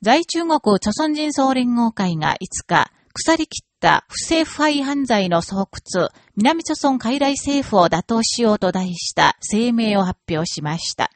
在中国著鮮人総連合会が5日、腐り切った不正腐敗犯罪の巣窟、南朝鮮海外政府を打倒しようと題した声明を発表しました。